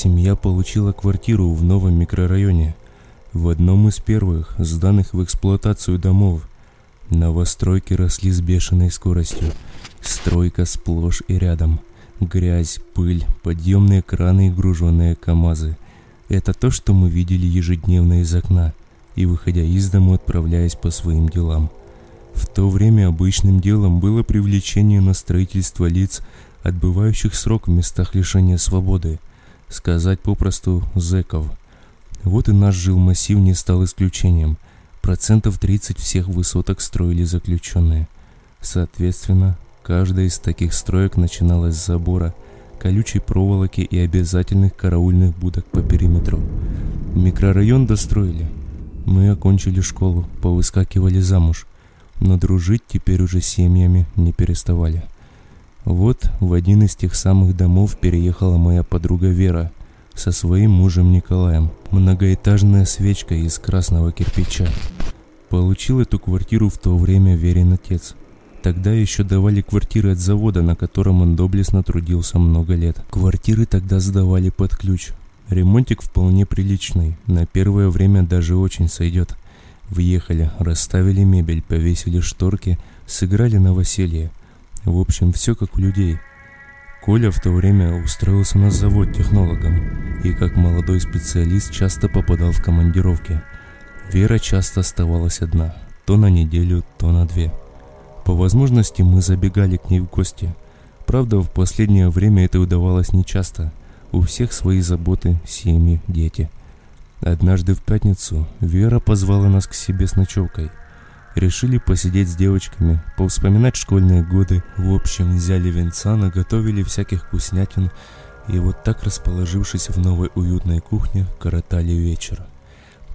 семья получила квартиру в новом микрорайоне, в одном из первых, сданных в эксплуатацию домов. Новостройки росли с бешеной скоростью. Стройка сплошь и рядом. Грязь, пыль, подъемные краны и груженные КАМАЗы. Это то, что мы видели ежедневно из окна и, выходя из дому, отправляясь по своим делам. В то время обычным делом было привлечение на строительство лиц, отбывающих срок в местах лишения свободы, сказать попросту зэков. Вот и наш жилмассив не стал исключением. Процентов 30 всех высоток строили заключенные. Соответственно, каждая из таких строек начиналась с забора, колючей проволоки и обязательных караульных будок по периметру. Микрорайон достроили. Мы окончили школу, повыскакивали замуж, но дружить теперь уже семьями не переставали. Вот в один из тех самых домов переехала моя подруга Вера со своим мужем Николаем. Многоэтажная свечка из красного кирпича. Получил эту квартиру в то время Верин отец. Тогда еще давали квартиры от завода, на котором он доблестно трудился много лет. Квартиры тогда сдавали под ключ. Ремонтик вполне приличный, на первое время даже очень сойдет. Въехали, расставили мебель, повесили шторки, сыграли новоселье – в общем, все как у людей. Коля в то время устроился на завод технологом и как молодой специалист часто попадал в командировки. Вера часто оставалась одна, то на неделю, то на две. По возможности мы забегали к ней в гости. Правда, в последнее время это удавалось нечасто. У всех свои заботы, семьи, дети. Однажды в пятницу Вера позвала нас к себе с ночевкой – Решили посидеть с девочками, повспоминать школьные годы. В общем, взяли венца, наготовили всяких вкуснятин и вот так, расположившись в новой уютной кухне, коротали вечер.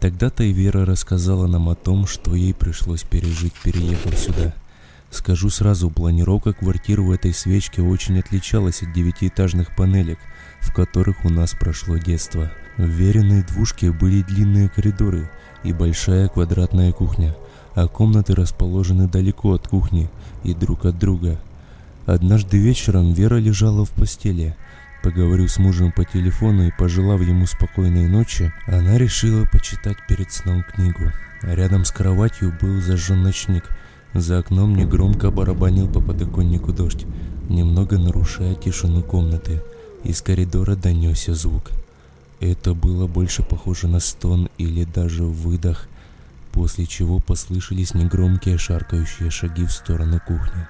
Тогда-то и Вера рассказала нам о том, что ей пришлось пережить, переехав сюда. Скажу сразу, планировка квартиры в этой свечке очень отличалась от девятиэтажных панелек, в которых у нас прошло детство. В Веренной двушке были длинные коридоры и большая квадратная кухня – а комнаты расположены далеко от кухни и друг от друга. Однажды вечером Вера лежала в постели. Поговорив с мужем по телефону и пожелав ему спокойной ночи, она решила почитать перед сном книгу. Рядом с кроватью был зажжен ночник. За окном негромко барабанил по подоконнику дождь, немного нарушая тишину комнаты. Из коридора донесся звук. Это было больше похоже на стон или даже выдох – после чего послышались негромкие шаркающие шаги в сторону кухни.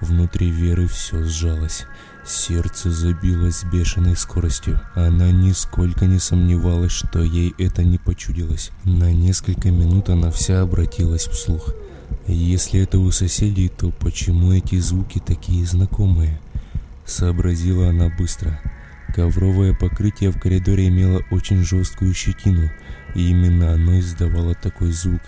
Внутри Веры все сжалось. Сердце забилось с бешеной скоростью. Она нисколько не сомневалась, что ей это не почудилось. На несколько минут она вся обратилась вслух. Если это у соседей, то почему эти звуки такие знакомые? Сообразила она быстро. Ковровое покрытие в коридоре имело очень жесткую щетину – и именно оно издавало такой звук.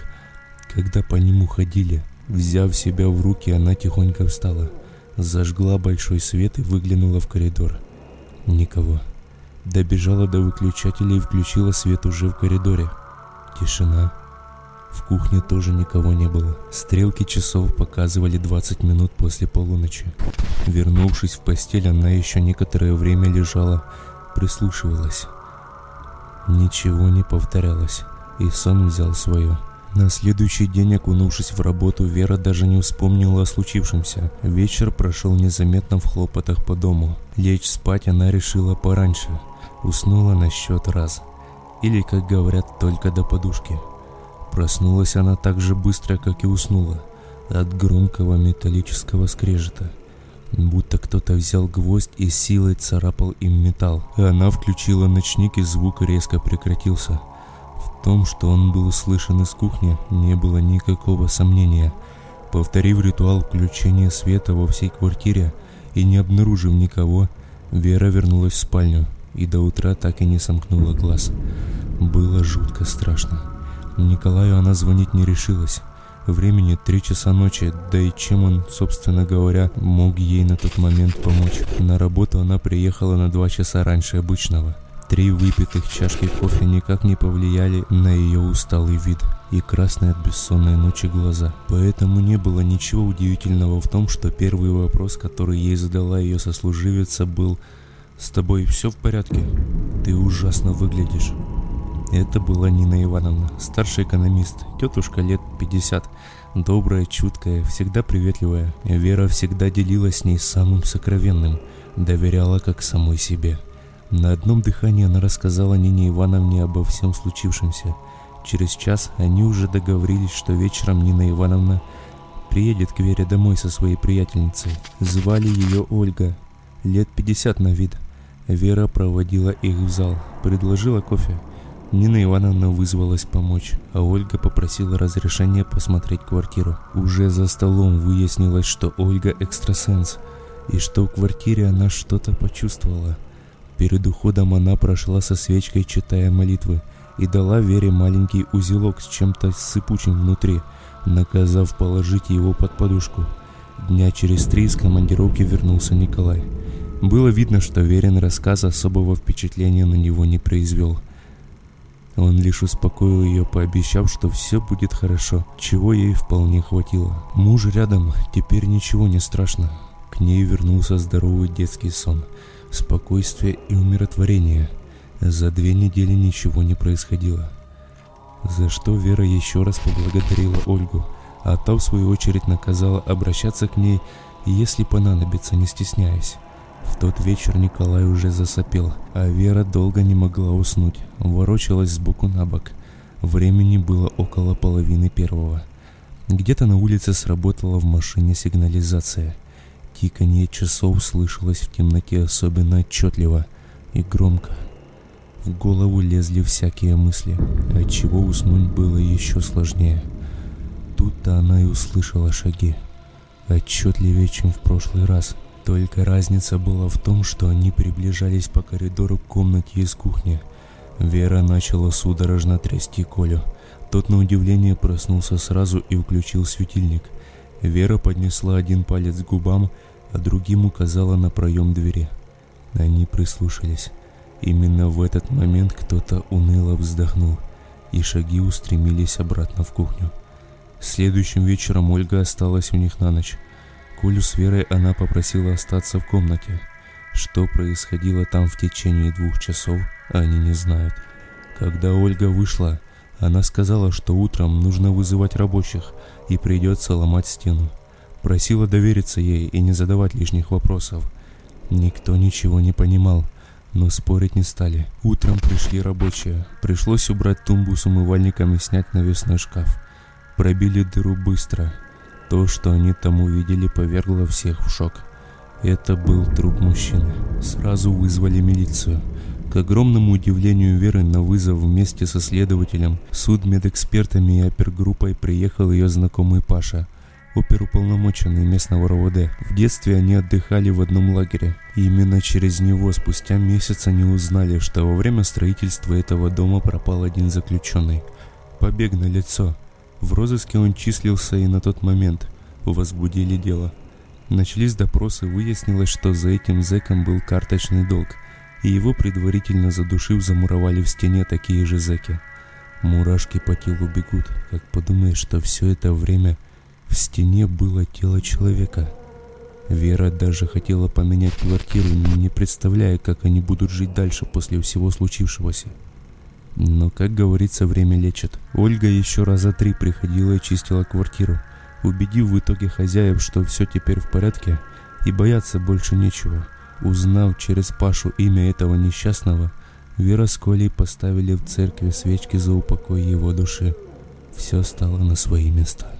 Когда по нему ходили, взяв себя в руки, она тихонько встала, зажгла большой свет и выглянула в коридор. Никого. Добежала до выключателя и включила свет уже в коридоре. Тишина. В кухне тоже никого не было. Стрелки часов показывали 20 минут после полуночи. Вернувшись в постель, она еще некоторое время лежала, прислушивалась. Ничего не повторялось, и сон взял свое. На следующий день, окунувшись в работу, Вера даже не вспомнила о случившемся. Вечер прошел незаметно в хлопотах по дому. Лечь спать она решила пораньше. Уснула на счет раз. Или, как говорят, только до подушки. Проснулась она так же быстро, как и уснула. От громкого металлического скрежета будто кто-то взял гвоздь и силой царапал им металл. И она включила ночник, и звук резко прекратился. В том, что он был слышен из кухни, не было никакого сомнения. Повторив ритуал включения света во всей квартире и не обнаружив никого, Вера вернулась в спальню и до утра так и не сомкнула глаз. Было жутко страшно. Николаю она звонить не решилась. Времени три часа ночи, да и чем он, собственно говоря, мог ей на тот момент помочь. На работу она приехала на два часа раньше обычного. Три выпитых чашки кофе никак не повлияли на ее усталый вид и красные от бессонной ночи глаза. Поэтому не было ничего удивительного в том, что первый вопрос, который ей задала ее сослуживица, был С тобой все в порядке? Ты ужасно выглядишь. Это была Нина Ивановна, старший экономист, тетушка лет 50, добрая, чуткая, всегда приветливая. Вера всегда делилась с ней самым сокровенным, доверяла как самой себе. На одном дыхании она рассказала Нине Ивановне обо всем случившемся. Через час они уже договорились, что вечером Нина Ивановна приедет к Вере домой со своей приятельницей. Звали ее Ольга, лет 50 на вид. Вера проводила их в зал, предложила кофе. Нина Ивановна вызвалась помочь, а Ольга попросила разрешения посмотреть квартиру. Уже за столом выяснилось, что Ольга экстрасенс, и что в квартире она что-то почувствовала. Перед уходом она прошла со свечкой, читая молитвы, и дала Вере маленький узелок с чем-то сыпучим внутри, наказав положить его под подушку. Дня через три из командировки вернулся Николай. Было видно, что верен рассказ особого впечатления на него не произвел. Он лишь успокоил ее, пообещав, что все будет хорошо, чего ей вполне хватило. Муж рядом, теперь ничего не страшно. К ней вернулся здоровый детский сон, спокойствие и умиротворение. За две недели ничего не происходило. За что Вера еще раз поблагодарила Ольгу, а та в свою очередь наказала обращаться к ней, если понадобится, не стесняясь. В тот вечер Николай уже засопел, а Вера долго не могла уснуть, ворочалась сбоку на бок. Времени было около половины первого. Где-то на улице сработала в машине сигнализация. Тиканье часов слышалось в темноте особенно отчетливо и громко. В голову лезли всякие мысли, отчего уснуть было еще сложнее. Тут-то она и услышала шаги. Отчетливее, чем в прошлый раз – только разница была в том, что они приближались по коридору к комнате из кухни. Вера начала судорожно трясти Колю. Тот на удивление проснулся сразу и включил светильник. Вера поднесла один палец к губам, а другим указала на проем двери. Они прислушались. Именно в этот момент кто-то уныло вздохнул, и шаги устремились обратно в кухню. Следующим вечером Ольга осталась у них на ночь. Колю с Верой она попросила остаться в комнате. Что происходило там в течение двух часов, они не знают. Когда Ольга вышла, она сказала, что утром нужно вызывать рабочих и придется ломать стену. Просила довериться ей и не задавать лишних вопросов. Никто ничего не понимал, но спорить не стали. Утром пришли рабочие. Пришлось убрать тумбу с умывальником и снять навесной шкаф. Пробили дыру быстро, то, что они там увидели, повергло всех в шок. Это был труп мужчины. Сразу вызвали милицию. К огромному удивлению Веры на вызов вместе со следователем, судмедэкспертами и опергруппой приехал ее знакомый Паша, оперуполномоченный местного РОВД. В детстве они отдыхали в одном лагере, и именно через него спустя месяц они узнали, что во время строительства этого дома пропал один заключенный. Побег на лицо – в розыске он числился и на тот момент. Возбудили дело. Начались допросы, выяснилось, что за этим зэком был карточный долг, и его предварительно задушив замуровали в стене такие же зэки. Мурашки по телу бегут, как подумаешь, что все это время в стене было тело человека. Вера даже хотела поменять квартиру, не представляя, как они будут жить дальше после всего случившегося. Но, как говорится, время лечит. Ольга еще раза три приходила и чистила квартиру, убедив в итоге хозяев, что все теперь в порядке и бояться больше нечего. Узнав через Пашу имя этого несчастного, Вера с Колей поставили в церкви свечки за упокой его души. Все стало на свои места.